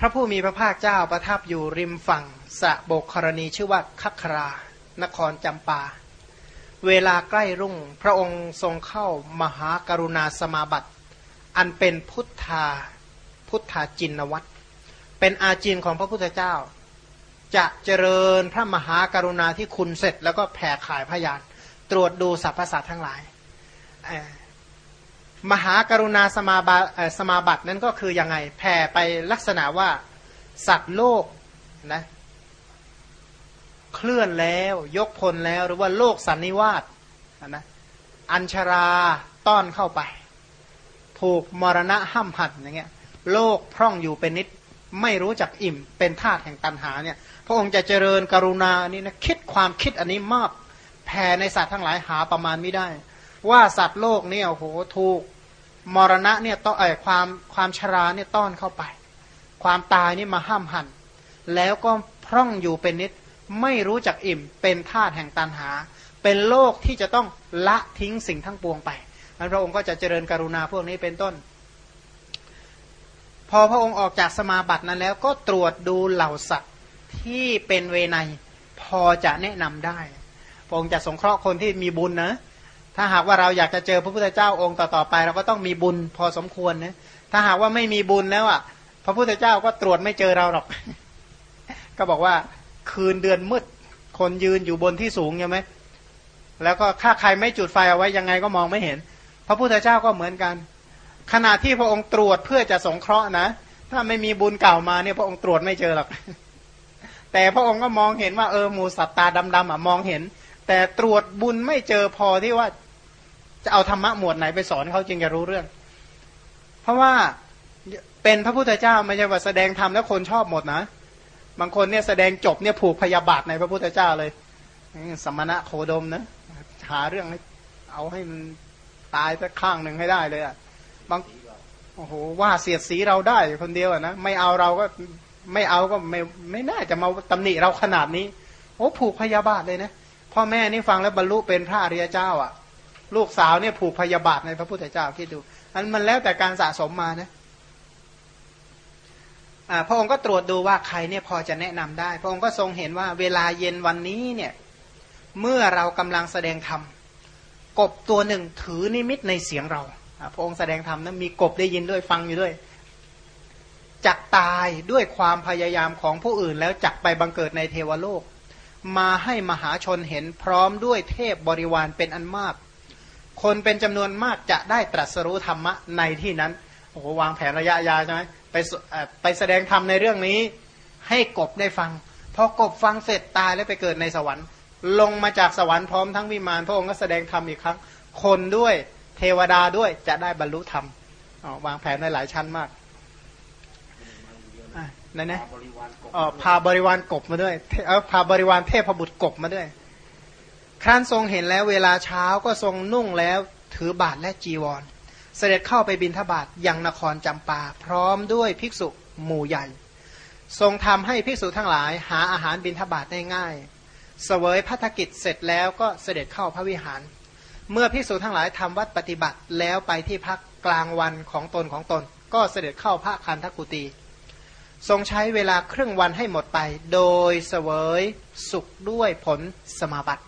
พระผู้มีพระภาคเจ้าประทับอยู่ริมฝั่งสะโบกครณีชื่อว่าคัครานครจำปา เวลาใกล้รุ่งพระองค์ทรงเข้ามหากรุณาสมาบัติ อันเป็นพุทธาพุทธาจินวัตรเป็นอาจินของพระพุทธเจ้า จะเจริญพระมหากรุณาที่คุณเสร็จ แล้วก็แผ่ขายพยานตรวจดูสรรพสัตว์ทั้งหลาย มหากรุณาสมาบสมาบัตินั้นก็คือยังไงแผ่ไปลักษณะว่าสัตว์โลกนะเคลื่อนแล้วยกพลแล้วหรือว่าโลกสันนิวาสนะอัญชราต้อนเข้าไป ถูกมรณะห้ามหัดอย่างเงี้ยโลกพร่องอยู่เป็นนิดไม่รู้จักอิ่มเป็นธาตุแห่งตันหาเนี่ยพระองค์จะเจริญกรุณานี่นะคิดความคิดอันนี้มากแผ่ในสัตว์ทั้งหลายหาประมาณไม่ได้ ว่าสัตว์โลกเนี่ยโอ้โหถูกมรณะเนี่ยต้อเอความความชราเนี่ยต้อนเข้าไป ความตายนี่มาห้ามหัน แล้วก็พร่องอยู่เป็นนิดไม่รู้จักอิ่มเป็นธาตุแห่งตันหา เป็นโลกที่จะต้องละทิ้งสิ่งทั้งปวงไปพระองค์ก็จะเจริญกรุณาพวกนี้เป็นต้น พอพระองค์ออกจากสมาบัตินั้นแล้วก็ตรวจดูเหล่าสัตว์ที่เป็นเวไนพอจะแนะนำได้ พระองค์จะสงเคราะห์คนที่มีบุญนะ ถ้าหากว่าเราอยากจะเจอพระพุทธเจ้าองค์ต่อๆไป เราก็ต้องมีบุญพอสมควรนะถ้าหากว่าไม่มีบุญแล้วอะ พระพุทธเจ้าก็ตรวจไม่เจอเราหรอก ก็บอกว่าคืนเดือนมืดคนยืนอยู่บนที่สูงใช่ไหมแล้วก็ถ้าใครไม่จุดไฟเอาไว้ยังไงก็มองไม่เห็น พระพุทธเจ้าก็เหมือนกัน ขณะที่พระองค์ตรวจเพื่อจะสงเคราะห์นะ ถ้าไม่มีบุญเก่ามาเนี่ยพระองค์ตรวจไม่เจอหรอก แต่พระองค์ก็มองเห็นว่าเออหมูสัตว์ตาดำๆอะมองเห็น แต่ตรวจบุญไม่เจอพอที่ว่า จะเอาธรรมะหมวดไหนไปสอนเขาจึงจะรู้เรื่อง เพราะว่าเป็นพระพุทธเจ้าไม่ใช่ว่าแสดงธรรมแล้วคนชอบหมดนะ บางคนเนี่ยแสดงจบเนี่ยผูกพยาบาทในพระพุทธเจ้าเลยสมณะโคดมนะหาเรื่องให้เอาให้มันตายสักข้างหนึ่งให้ได้เลยอะ่ะบางโอ้โหว่าเสียดสีเราได้คนเดียวนะไม่เอาเราก็ไม่เอาก็ไม่ไม่น่าจะมาตำหนิเราขนาดนี้ โอ้ผูกพยาบาทเลยนะพ่อแม่นี่ฟังแล้วบรรลุเป็นพระอริยเจ้า อะ ลูกสาวเนี่ยผูกพยาบาทในพระพุทธเจ้าคิดดู อันมันแล้วแต่การสะสมมานะพระองค์ก็ตรวจดูว่าใครเนี่ยพอจะแนะนำได้ พระองค์ก็ทรงเห็นว่าเวลาเย็นวันนี้เนี่ยเมื่อเรากำลังแสดงธรรมกบตัวหนึ่งถือนิมิตในเสียงเราพระองค์แสดงธรรมนั้นมีกบได้ยินด้วยฟังอยู่ด้วยจักตายด้วยความพยายามของผู้อื่น แล้วจักไปบังเกิดในเทวโลก มาให้มหาชนเห็นพร้อมด้วยเทพบริวารเป็นอันมาก คนเป็นจำนวนมากจะได้ตรัสรู้ธรรมะในที่นั้นโอ้โหวางแผนระยะยาวใช่ไหมไปไปแสดงธรรมในเรื่องนี้ ให้กบได้ฟังพอกบฟังเสร็จตายแล้วไปเกิดในสวรรค์ ลงมาจากสวรรค์พร้อมทั้งวิมานพระองค์ก็แสดงธรรมอีกครั้ง คนด้วยเทวดาด้วยจะได้บรรลุธรรมวางแผนในหลายชั้นมากนั่นนะอ๋อพาบริวารกบมาด้วย เออพาบริวารเทพบุตรกบมาด้วย ครั้นทรงเห็นแล้วเวลาเช้าก็ทรงนุ่งแล้วถือบาทและจีวร เสด็จเข้าไปบินทบาทยังนครจำปา พร้อมด้วยภิกษุหมู่ใหญ่ ทรงทำให้ภิกษุทั้งหลายหาอาหารบินทบาทได้ง่าย เสวยพัฒกิจเสร็จแล้วก็เสด็จเข้าพระวิหาร เมื่อพิสูจทั้งหลายทำวัดปฏิบัติแล้วไปที่พักกลางวันของตนของตน ก็เสด็จเข้าพระคันทกุตีทรงใช้เวลาครึ่งวันให้หมดไป โดยเสวยสุขด้วยผลสมาบัติ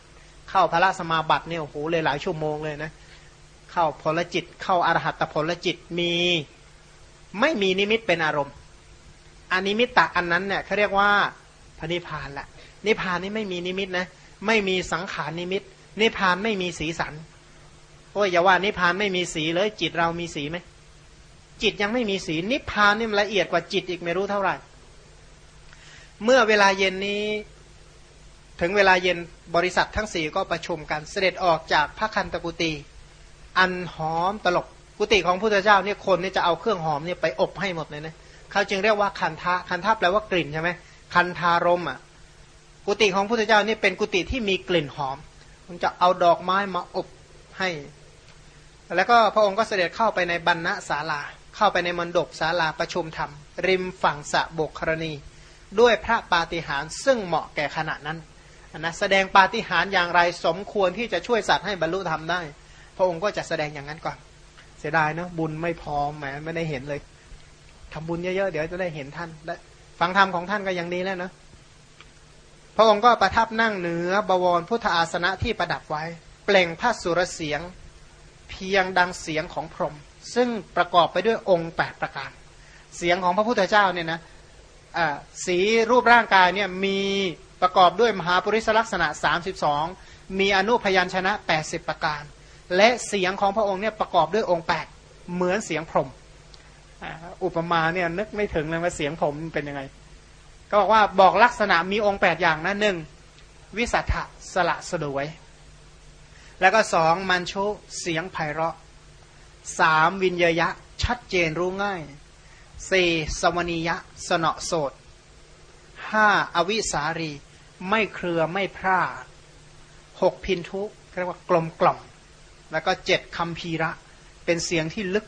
เข้าพระสมาบัติเนี่ยโอ้โหเลยหลายชั่วโมงเลยนะเข้าผลจิต เข้าอารหัตผลจิตมีไม่มีนิมิตเป็นอารมณ์อนิมิตตะอันนั้นเนี่ยเขาเรียกว่าพระนิพพานแหละนิพพานนี่ไม่มีนิมิตนะไม่มีสังขารนิมิต นิพพานไม่มีสีสันโอ้ยอย่าว่านิพพานไม่มีสีเลย จิตเรามีสีไหมจิตยังไม่มีสีนิพพานนี่มันละเอียดกว่าจิตอีกไม่รู้เท่าไหร่ เมื่อเวลาเย็นนี้ ถึงเวลาเย็นบริษัททั้งสี่ก็ประชุมกันเสด็จออกจากพระคันธกุฎีอันหอมตลกกุฏิของพระพุทธเจ้าเนี่ยคนนี่จะเอาเครื่องหอมเนี่ยไปอบให้หมดเลยนะเขาจึงเรียกว่าคันทะคันทะแปลว่ากลิ่นใช่ไหมคันทารมอะกุฏิของพระพุทธเจ้านี่เป็นกุฏิที่มีกลิ่นหอม มันจะเอาดอกไม้มาอบให้ แล้วก็พระองค์ก็เสด็จเข้าไปในบรรณศาลา เข้าไปในมณฑปศาลาประชุมธรรม ริมฝั่งสะบกครณี ด้วยพระปาฏิหาริย์ซึ่งเหมาะแก่ขณะนั้น นะแสดงปาฏิหาริย์อย่างไรสมควรที่จะช่วยสัตว์ให้บรรลุธรรมได้ พระองค์ก็จะแสดงอย่างนั้นก่อน เสียดายเนาะบุญไม่พอแหมไม่ได้เห็นเลยทำบุญเยอะๆเดี๋ยวจะได้เห็นท่านและฟังธรรมของท่านก็ยังดีแล้วนะพระองค์ก็ประทับนั่งเหนือบวรพุทธอาสนะที่ประดับไว้ เปล่งพระสุรเสียงเพียงดังเสียงของพรหมซึ่งประกอบไปด้วยองค์8ประการ เสียงของพระพุทธเจ้าเนี่ยนะสีรูปร่างกายเนี่ยมี ประกอบด้วยมหาปริศลักษณะ 32 มีอนุพยัญชนะ 80 ประการ และเสียงของพระองค์เนี่ยประกอบด้วยองค์ 8 เหมือนเสียงพรมอุปมาเนี่ยนึกไม่ถึงเลยว่าเสียงผมเป็นยังไง ก็บอกว่าบอกลักษณะมีองค์ 8 อย่างนะหนึ่งวิสัทธะสละสดวย แล้วก็สองมันโชเสียงไพเราะสามวินยยะ ชัดเจนรู้ง่ายสี่สวนียะ สนอโสดห้าอวิสารี ไม่เครือไม่พร่าหกพินทุเรียกว่ากลมกล่อม แล้วก็เจ็ดคำพีระ เป็นเสียงที่ลึก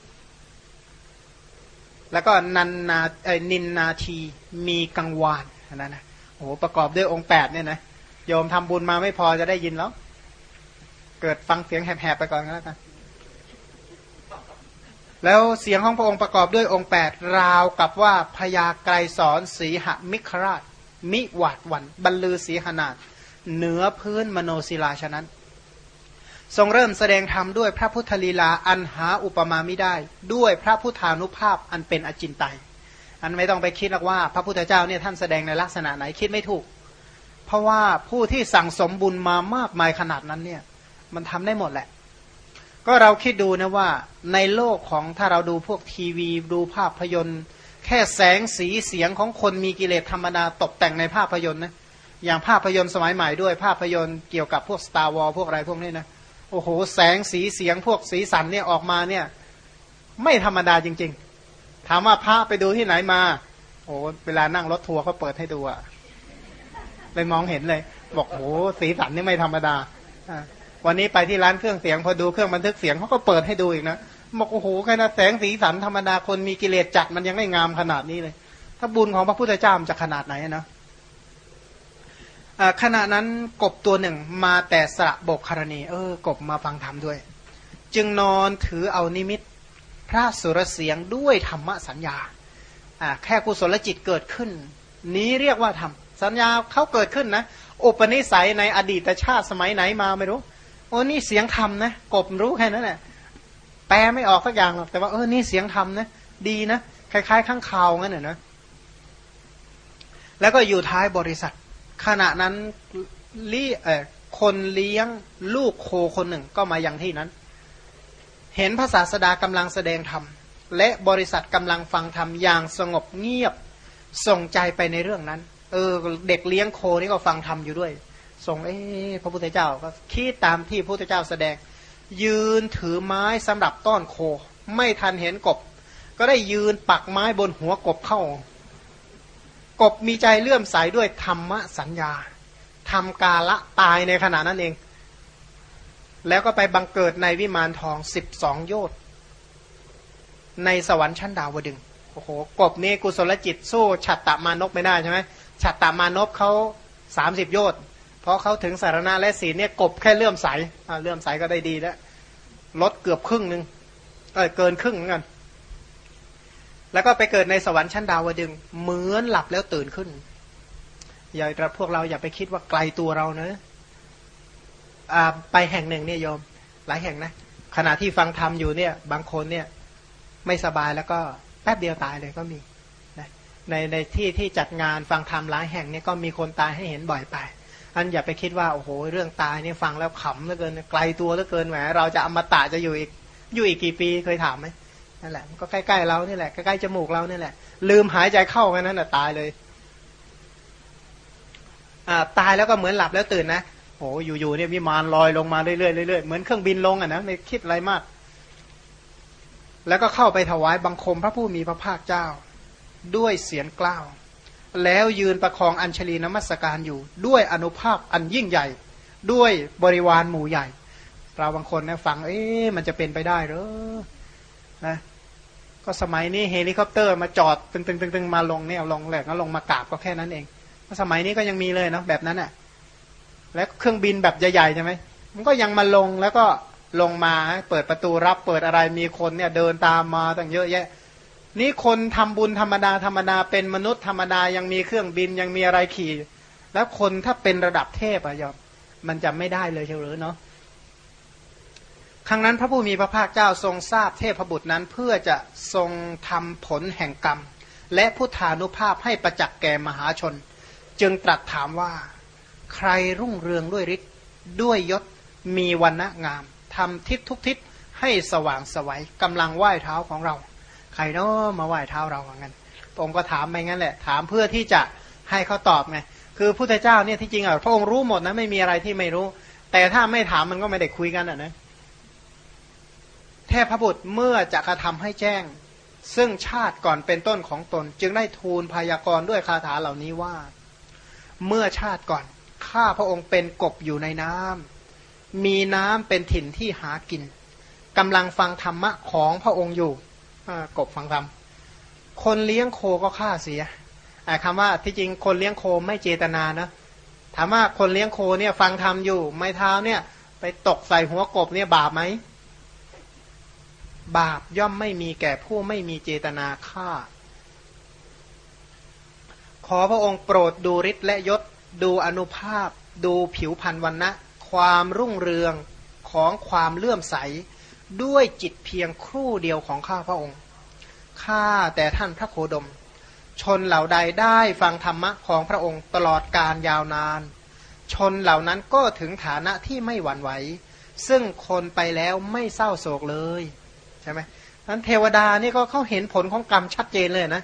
แล้วก็นันนาเอ้นินนาทีมีกังวานนั่นนะโอ้โหประกอบด้วยองค์แปดเนี่ยนะโยมทำบุญมาไม่พอจะได้ยินแล้ว เกิดฟังเสียงแหบๆไปก่อนก็แล้วกันแล้วเสียงของพระองค์ประกอบด้วยองค์แปดราวกับว่าพญาไกรสอนสีหมิคราช มิหวาดวันบรรลือสีหนาดเหนือพื้นมโนศิลาฉะนั้น ทรงเริ่มแสดงธรรมด้วยพระพุทธลีลาอันหาอุปมาไม่ได้ ด้วยพระพุทธานุภาพอันเป็นอจินไตยอันไม่ต้องไปคิดหรอกว่า พระพุทธเจ้าเนี่ยท่านแสดงในลักษณะไหนคิดไม่ถูก เพราะว่าผู้ที่สั่งสมบุญมามากมายขนาดนั้นเนี่ยมันทำได้หมดแหละ ก็เราคิดดูนะว่าในโลกของถ้าเราดูพวกทีวีดูภาพยนตร์ ค่แสงสีเสียงของคนมีกิเลสธรรมดาตกแต่งในภาพยนตร์นะอย่างภาพยนตร์สมัยใหม่ด้วย ภาพยนตร์เกี่ยวกับพวก Star War พวกอะไรพวกนี้นะโอ้โห แสงสีเสียงพวกสีสันเนี่ยออกมาเนี่ย ไม่ธรรมดาจริง ๆ ถามว่าพระไปดูที่ไหนมา โอ้เวลานั่งรถทัวร์เขาเปิดให้ดูอะเลยมองเห็นเลย บอกโอ้สีสันนี่ไม่ธรรมดาวันนี้ไปที่ร้านเครื่องเสียงพอดูเครื่องบันทึกเสียงเขาก็เปิดให้ดูอีกนะ บอกโอ้โหแค่นั้นแสงสีสันธรรมดาคนมีกิเลสจัดมันยังไม่งามขนาดนี้เลย ถ้าบุญของพระพุทธเจ้ามันจะขนาดไหนนะขณะนั้นกบตัวหนึ่งมาแต่สระบกคารณี เออ กบมาฟังธรรมด้วย จึงนอนถือเอานิมิต พระสุรเสียงด้วยธรรมสัญญาแค่กุศลจิตเกิดขึ้น นี้เรียกว่าธรรมสัญญาเขาเกิดขึ้นนะอุปนิสัยในอดีตชาติสมัยไหนมาไม่รู้โอ้นี่เสียงธรรมนะ กบรู้แค่นั้นแหละ แปลไม่ออกสักอย่างหรอกแต่ว่าเออนี่เสียงธรรมนะดีนะคล้ายๆข้างข่าวงั้นน่ะนะแล้วก็อยู่ท้ายบริษัท ขณะนั้นลี้เออคนเลี้ยงลูกโคคนหนึ่งก็มาอย่างที่นั้น เห็นพระศาสดากำลังแสดงธรรมและบริษัทกำลังฟังธรรมอย่างสงบเงียบส่งใจไปในเรื่องนั้น เออ เด็กเลี้ยงโคนี่ก็ฟังธรรมอยู่ด้วยทรงเอ๊พระพุทธเจ้าก็คิดตามที่พระพุทธเจ้าแสดง ยืนถือไม้สำหรับต้อนโค ไม่ทันเห็นกบ ก็ได้ยืนปักไม้บนหัวกบเข้า กบมีใจเลื่อมใสด้วยธรรมสัญญาทำกาละตายในขณะนั้นเอง แล้วก็ไปบังเกิดในวิมานทองสิบสองโยชน์ในสวรรค์ชั้นดาวดึงโอ้โหกบนี่กุศลจิตสู้ฉัตตามานพไม่ได้ใช่ไหมฉัตตามานพเขาสามสิบโยชน์ เพราะเขาถึงสารณะและศีลเนี่ยกบแค่เลื่อมใสเลื่อมใสก็ได้ดีแล้วลดเกือบครึ่งหนึ่งเออเกินครึ่งเหมือนกันแล้วก็ไปเกิดในสวรรค์ชั้นดาวดึงเหมือนหลับแล้วตื่นขึ้น อย่าพวกเราอย่าไปคิดว่าไกลตัวเราเนอ่าไปแห่งหนึ่งเนี่ยโยม หลายแห่งนะขณะที่ฟังธรรมอยู่เนี่ย บางคนเนี่ย ไม่สบายแล้วก็แป๊บเดียวตายเลยก็มีในในที่ที่จัดงานฟังธรรมหลายแห่งเนี่ยก็มีคนตายให้เห็นบ่อยไป อันอย่าไปคิดว่าโอ้โหเรื่องตายนี่ฟังแล้วขำเหลือเกินไกลตัวเหลือเกินแหมเราจะอมตะจะอยู่อีกอยู่อีกกี่ปีเคยถามไหมนั่นแหละก็ใกล้ๆเรานี่แหละใกล้ๆจมูกเรานี่แหละ ลืมหายใจเข้าแค่นั้นแหะตายเลยอ่าตายแล้วก็เหมือนหลับแล้วตื่นนะโอ้อยู่ๆเนี่ยวิมานลอยลงมาเรื่อยๆเรื่อยๆเหมือนเครื่องบินลงอะนะไม่คิดอะไรมาก แล้วก็เข้าไปถวายบังคมพระผู้มีพระภาคเจ้า ด้วยเสียงกล้าว แล้วยืนประคองอัญชลีนมัสการอยู่ ด้วยอนุภาพอันยิ่งใหญ่ ด้วยบริวารหมู่ใหญ่ เราบางคนนะฟัง เอ๊ะมันจะเป็นไปได้หรือนะก็สมัยนี้เฮลิคอปเตอร์มาจอดตึงตึงตึงตึงมาลงเนี่ยลงแหลกแล้วลงมากราบก็แค่นั้นเองสมัยนี้ก็ยังมีเลยเนาะแบบนั้นอะและเครื่องบินแบบใหญ่ๆใช่ไหมมันก็ยังมาลงแล้วก็ลงมาเปิดประตูรับเปิดอะไรมีคนเนี่ยเดินตามมาตั้งเยอะแยะ นี่คนทำบุญธรรมดาธรรมดาเป็นมนุษย์ธรรมดายังมีเครื่องบินยังมีอะไรขี่ แล้วคนถ้าเป็นระดับเทพอะยอมมันจะไม่ได้เลยเชียวหรือเนาะครั้งนั้นพระผู้มีพระภาคเจ้าทรงทราบเทพบุตรนั้นเพื่อจะทรงทำผลแห่งกรรม และพุทธานุภาพให้ประจักษ์แก่มหาชน จึงตรัสถามว่าใครรุ่งเรืองด้วยฤทธิ์ด้วยยศมีวันณะงามทำทิศทุกทิศให้สว่างสวัยกำลังไหว้เท้าของเรา รเนาะมาไหว้เท้าเราอย่างนั้นพระองค์ก็ถามไปงั้นแหละ ถามเพื่อที่จะให้เขาตอบไงคือพุทธเจ้าเนี่ยที่จริงอะพระองค์รู้หมดนะไม่มีอะไรที่ไม่รู้ แต่ถ้าไม่ถามมันก็ไม่ได้คุยกันอะนะเทพบุตรเมื่อจะกระทำให้แจ้ง ซึ่งชาติก่อนเป็นต้นของตน จึงได้ทูลพยากรณ์ด้วยคาถาเหล่านี้ว่า เมื่อชาติก่อนข้าพระองค์เป็นกบอยู่ในน้ำมีน้ำเป็นถิ่นที่หากินกำลังฟังธรรมะของพระองค์อยู่ กบฟังธรรมคนเลี้ยงโคก็ฆ่าเสียคำว่าที่จริงคนเลี้ยงโคไม่เจตนานะถามว่าคนเลี้ยงโคเนี่ยฟังธรรมอยู่ ไม้เท้าเนี่ย ไปตกใส่หัวกบเนี่ยบาปไหมบาปย่อมไม่มีแก่ผู้ไม่มีเจตนาฆ่า ขอพระองค์โปรดดูฤทธิ์และยศ ดูอนุภาพ ดูผิวพรรณวันนะ ความรุ่งเรืองของความเลื่อมใส ด้วยจิตเพียงครู่เดียวของข้าพระองค์ ข้าแต่ท่านพระโคดม ชนเหล่าใดได้ฟังธรรมะของพระองค์ตลอดการยาวนาน ชนเหล่านั้นก็ถึงฐานะที่ไม่หวั่นไหว ซึ่งคนไปแล้วไม่เศร้าโศกเลยใช่ไหมนั้นเทวดานี่ก็เขาเห็นผลของกรรมชัดเจนเลยนะ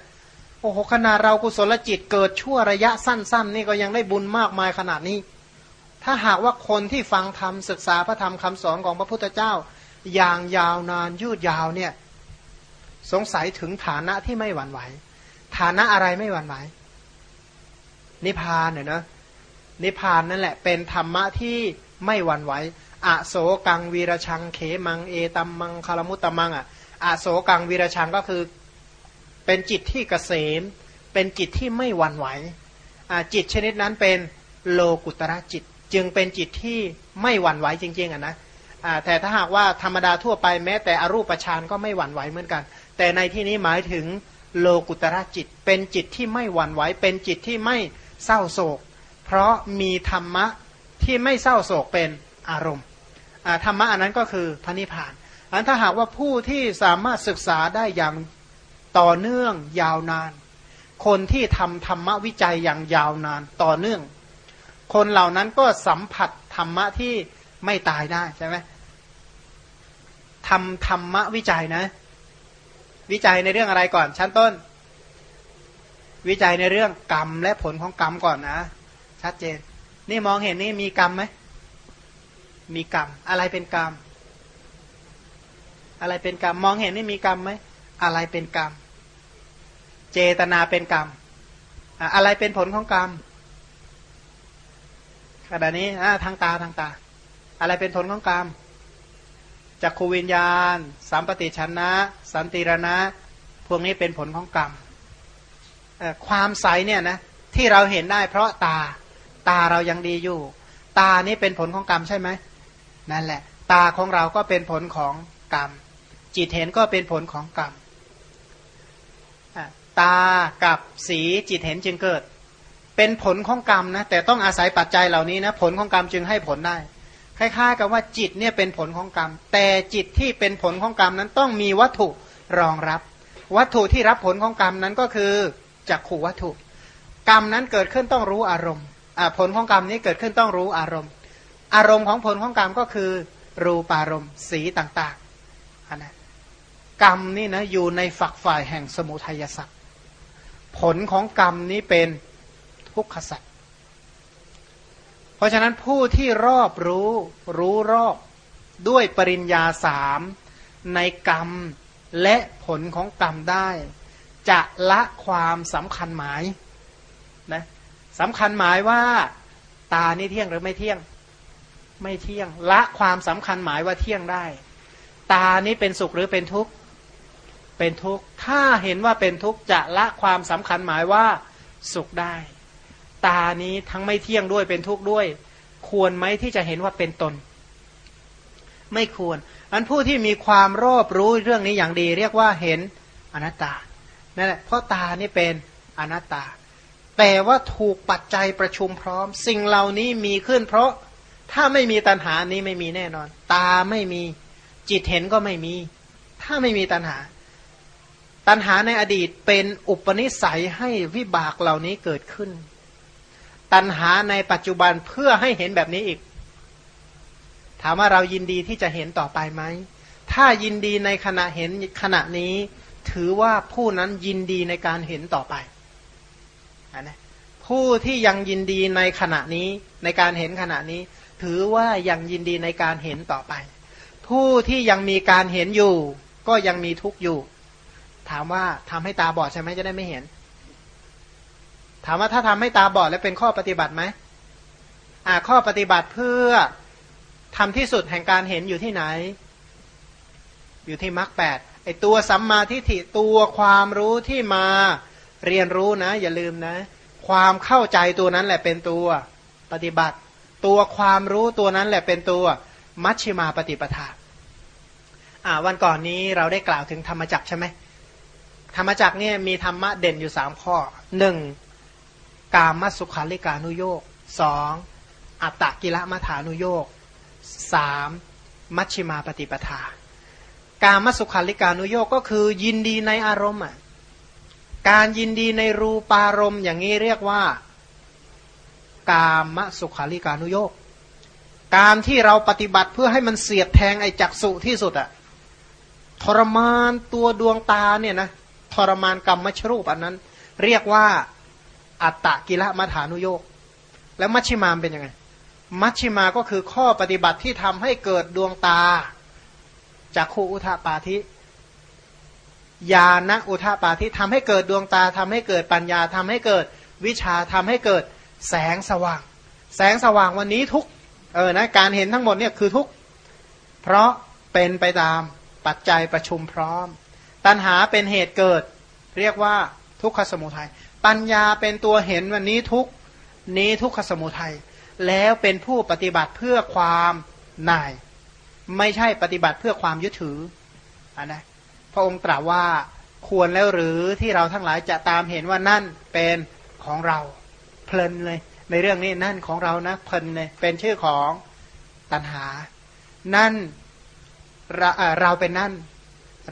โอ้โหขนาดเรากุศลจิตเกิดชั่วระยะสั้น ๆ นี่ก็ยังได้บุญมากมายขนาดนี้ ถ้าหากว่าคนที่ฟังธรรมศึกษาพระธรรมคำสอนของพระพุทธเจ้า อย่างยาวนานยืดยาวเนี่ยสงสัยถึงฐานะที่ไม่หวั่นไหว ฐานะอะไรไม่หวั่นไหว นิพพานเนี่ยนะนิพพานนั่นแหละเป็นธรรมะที่ไม่หวั่นไหวอโศกังวีรชังเขมังเอตัมมังคารมุตตมังอะอโศกังวีรชังก็คือเป็นจิตที่เกษม เป็นจิตที่ไม่หวั่นไหวจิตชนิดนั้นเป็นโลกุตระจิต จึงเป็นจิตที่ไม่หวั่นไหวจริงๆอะนะ แต่ถ้าหากว่าธรรมดาทั่วไปแม้แต่อรูปฌานก็ไม่หวั่นไหวเหมือนกัน แต่ในที่นี้หมายถึงโลกุตระจิต เป็นจิตที่ไม่หวั่นไหว เป็นจิตที่ไม่เศร้าโศก เพราะมีธรรมะที่ไม่เศร้าโศกเป็นอารมณ์ธรรมะอันนั้นก็คือพระนิพพานอันถ้าหากว่าผู้ที่สามารถศึกษาได้อย่างต่อเนื่องยาวนาน คนที่ทำธรรมวิจัยอย่างยาวนานต่อเนื่อง คนเหล่านั้นก็สัมผัสธรรมะที่ไม่ตายได้ใช่ไหม ทำธรรมวิจัยนะ วิจัยในเรื่องอะไรก่อน ชั้นต้น วิจัยในเรื่องกรรมและผลของกรรมก่อนนะ ชัดเจน นี่มองเห็นนี่มีกรรมไหมมีกรรม อะไรเป็นกรรม อะไรเป็นกรรม มองเห็นนี่มีกรรมไหมอะไรเป็นกรรม เจตนาเป็นกรรม อะไรเป็นผลของกรรมขณะนี้ทางตาทางตา อะไรเป็นผลของกรรม จักขูวิญญาณสัมปติชนะ สันติรณะ พวกนี้เป็นผลของกรรมความใสเนี่ยนะที่เราเห็นได้เพราะตาตาเรายังดีอยู่ ตานี้เป็นผลของกรรมใช่ไหมนั่นแหละ ตาของเราก็เป็นผลของกรรม จิตเห็นก็เป็นผลของกรรมตากับสีจิตเห็นจึงเกิด เป็นผลของกรรมนะแต่ต้องอาศัยปัจจัยเหล่านี้นะผลของกรรมจึงให้ผลได้ คล้ายๆกับว่าจิตเนี่ยเป็นผลของกรรม แต่จิตที่เป็นผลของกรรมนั้นต้องมีวัตถุรองรับ วัตถุที่รับผลของกรรมนั้นก็คือจักขู่วัตถุ กรรมนั้นเกิดขึ้นต้องรู้อารมณ์ผลของกรรมนี้เกิดขึ้นต้องรู้อารมณ์ อารมณ์ของผลของกรรมก็คือรูปารมณ์สีต่างๆนะกรรมนี่นะอยู่ในฝักฝ่ายแห่งสมุทัยสัตว์ผลของกรรมนี้เป็นทุกขสัตว์ เพราะฉะนั้นผู้ที่รอบรู้รู้รอบด้วยปริญญาสามในกรรมและผลของกรรมได้ จะละความสำคัญหมายนะสำคัญหมายว่าตานี่เที่ยงหรือไม่เที่ยง ไม่เที่ยง ละความสำคัญหมายว่าเที่ยงได้ ตานี้เป็นสุขหรือเป็นทุกข์เป็นทุกข์ถ้าเห็นว่าเป็นทุกข์จะละความสำคัญหมายว่าสุขได้ ตานี้ทั้งไม่เที่ยงด้วยเป็นทุกข์ด้วย ควรไหมที่จะเห็นว่าเป็นตน ไม่ควร อันผู้ที่มีความรอบรู้เรื่องนี้อย่างดี เรียกว่าเห็นอนัตตานั่นแหละเพราะตานี่เป็นอนัตตา แต่ว่าถูกปัจจัยประชุมพร้อม สิ่งเหล่านี้มีขึ้น เพราะถ้าไม่มีตัณหานี้ไม่มีแน่นอน ตาไม่มีจิตเห็นก็ไม่มี ถ้าไม่มีตัณหา ตัณหาในอดีตเป็นอุปนิสัยให้วิบากเหล่านี้เกิดขึ้น ตัณหาในปัจจุบันเพื่อให้เห็นแบบนี้อีก ถามว่าเรายินดีที่จะเห็นต่อไปไหม ถ้ายินดีในขณะเห็นขณะนี้ ถือว่าผู้นั้นยินดีในการเห็นต่อไปนะผู้ที่ยังยินดีในขณะนี้ในการเห็นขณะนี้ ถือว่ายังยินดีในการเห็นต่อไป ผู้ที่ยังมีการเห็นอยู่ ก็ยังมีทุกข์อยู่ ถามว่าทำให้ตาบอดใช่ไหมจะได้ไม่เห็น ถามว่าถ้าทำให้ตาบอดแล้วเป็นข้อปฏิบัติไหมอ่าข้อปฏิบัติเพื่อทำที่สุดแห่งการเห็นอยู่ที่ไหน อยู่ที่มรรคแปดไอตัวสัมมาทิฏฐิตัวความรู้ที่มาเรียนรู้นะ อย่าลืมนะ ความเข้าใจตัวนั้นแหละเป็นตัวปฏิบัติ ตัวความรู้ตัวนั้นแหละเป็นตัวมัชชิมาปฏิปทาอ่าวันก่อนนี้เราได้กล่าวถึงธรรมจักใช่ไหมธรรมจักเนี่ยมีธรรมะเด่นอยู่สามข้อหนึ่ง กามสุขาริการุโยกสองอัตตกิละมัฐานุโยกสามมัชชิมาปฏิปทา การมสุขาริการุโยกก็คือยินดีในอารมณ์การยินดีในรูปารมณ์อย่างนี้เรียกว่า กามสุขาริการุโยกการที่เราปฏิบัติเพื่อให้มันเสียดแทงไอ้จักสุที่สุดอะทรมานตัวดวงตาเนี่ยนะทรมานกรรมมชรูปอันนั้น เรียกว่า อัตตะกิละมัฐานุโยกแล้วมัชชิมามเป็นยังไง มัชชิมาก็คือข้อปฏิบัติที่ทำให้เกิดดวงตาจากคูอุทาปาธิญาณอุทาปาธิทำให้เกิดดวงตาทำให้เกิดปัญญาทำให้เกิดวิชาทำให้เกิดแสงสว่าง แสงสว่างวันนี้ทุกเออนะการเห็นทั้งหมดเนี่ยคือทุกเพราะเป็นไปตามปัจจัยประชุมพร้อม ตัณหาเป็นเหตุเกิด เรียกว่าทุกขสมุทัย ปัญญาเป็นตัวเห็นวันนี้ทุกนี้ทุกขสมุทัยแล้วเป็นผู้ปฏิบัติเพื่อความนาย ไม่ใช่ปฏิบัติเพื่อความยึดถืออันนะพระองค์ตรัสว่าควรแล้วหรือที่เราทั้งหลายจะตามเห็นว่านั่นเป็นของเรา เพลินเลย ในเรื่องนี้นั่นของเรานะเพลินเลยเป็นชื่อของตัณหา นั่นเราเราเป็นนั่น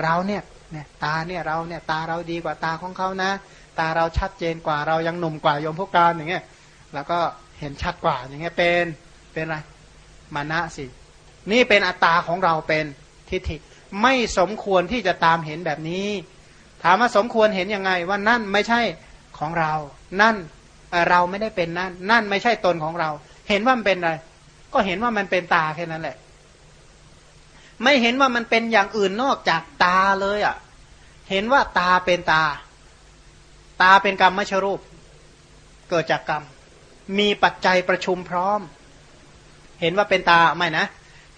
เราเนี่ยเนี่ยตาเนี่ยเราเนี่ยตาเราดีกว่าตาของเขานะ ตาเราชัดเจนกว่าเรายังหนุ่มกว่าโยมพวกการอย่างเงี้ยแล้วก็เห็นชัดกว่าอย่างเงี้ยเป็นเป็นอะไรมานะสินี่เป็นอัตตาของเราเป็นทิฏฐิไม่สมควรที่จะตามเห็นแบบนี้ ถามว่าสมควรเห็นยังไงว่านั่นไม่ใช่ของเรา นั่นเราไม่ได้เป็นนั่น นั่นไม่ใช่ตนของเรา เห็นว่ามันเป็นอะไร ก็เห็นว่ามันเป็นตาแค่นั้นแหละ ไม่เห็นว่ามันเป็นอย่างอื่นนอกจากตาเลยอะ่ะ เห็นว่าตาเป็นตา ตาเป็นกรรมมชรูป เกิดจากกรรม มีปัจจัยประชุมพร้อม เห็นว่าเป็นตาไม่นะ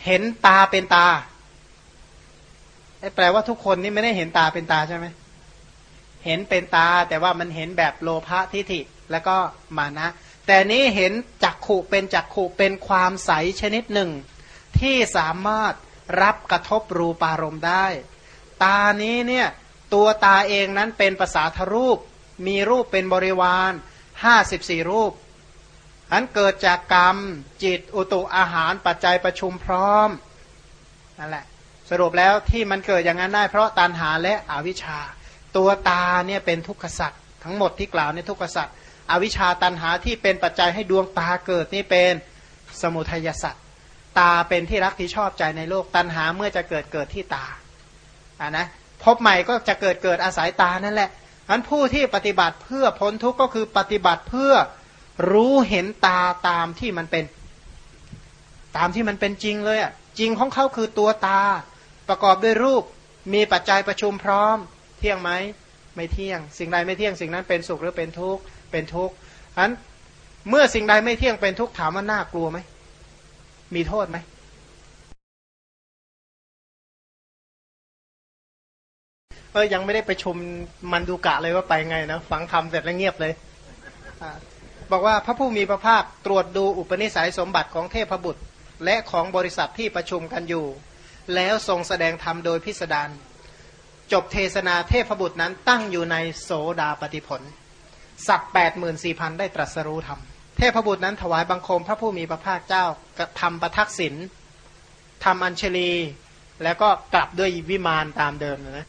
เห็นตาเป็นตาแปลว่าทุกคนนี่ไม่ได้เห็นตาเป็นตาใช่ไหมเห็นเป็นตาแต่ว่ามันเห็นแบบโลภะทิฏฐิแล้วก็มานะ แต่นี้เห็นจักขู่เป็นจักขู่เป็นความใสชนิดหนึ่ง ที่สามารถรับกระทบรูปารมณ์ได้ ตานี้เนี่ยตัวตาเองนั้นเป็นภาษาทรูป มีรูปเป็นบริวารห้าสิบสี่รูปอันเกิดจากกรรมจิตอุตุอาหารปัจจัยประชุมพร้อมนั่นแหละ สรุปแล้วที่มันเกิดอย่างนั้นได้ เพราะตันหาและอวิชชา ตัวตาเนี่ยเป็นทุกขสัตว์ทั้งหมดที่กล่าวในทุกขสัตว์อวิชชาตันหาที่เป็นปัจจัยให้ดวงตาเกิดนี่เป็นสมุทัยสัตว์ตาเป็นที่รักที่ชอบใจในโลกตันหาเมื่อจะเกิดเกิดที่ตาอ่านะพบใหม่ก็จะเกิดเกิดอาศัยตานั่นแหละ อันผู้ที่ปฏิบัติเพื่อพ้นทุกข์ก็คือปฏิบัติเพื่อรู้เห็นตาตามที่มันเป็น ตามที่มันเป็นจริงเลยอะจริงของเขาคือตัวตา ประกอบด้วยรูปมีปัจจัยประชุมพร้อม เที่ยงไหมไม่เที่ยง สิ่งใดไม่เที่ยงสิ่งนั้นเป็นสุขหรือเป็นทุกข์เป็นทุกข์อันเมื่อสิ่งใดไม่เที่ยงเป็นทุกข์ถามว่าน่ากลัวไหมมีโทษไหม เออยังไม่ได้ไปชมมันดูกะเลยว่าไปไงนะฟังธรรมเสร็จแล้วเงียบเลยบอกว่าพระผู้มีพระภาคตรวจดูอุปนิสัยสมบัติของเทพบุตร และของบริษัทที่ประชุมกันอยู่ แล้วทรงแสดงธรรมโดยพิสดารจบเทศนาเทพบุตรนั้นตั้งอยู่ในโสดาปฏิผล สักแปดหมื่นสี่พันได้ตรัสรู้ธรรม เทพบุตรนั้นถวายบังคมพระผู้มีพระภาคเจ้าทำประทักษิณทำอัญเชลี แล้วก็กลับด้วยวิมานตามเดิมนะ